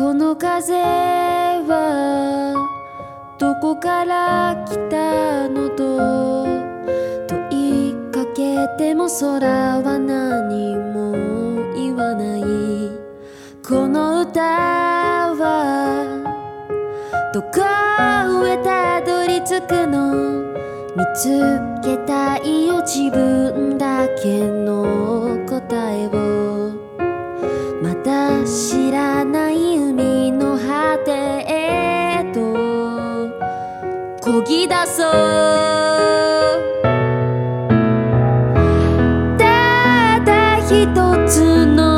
この風はどこから来たのと問いかけても空は何も言わない。この歌はどこへたどり着くの?見つけたいよ自分だけの答えを。まだ知らない漕ぎ出そうただ一つの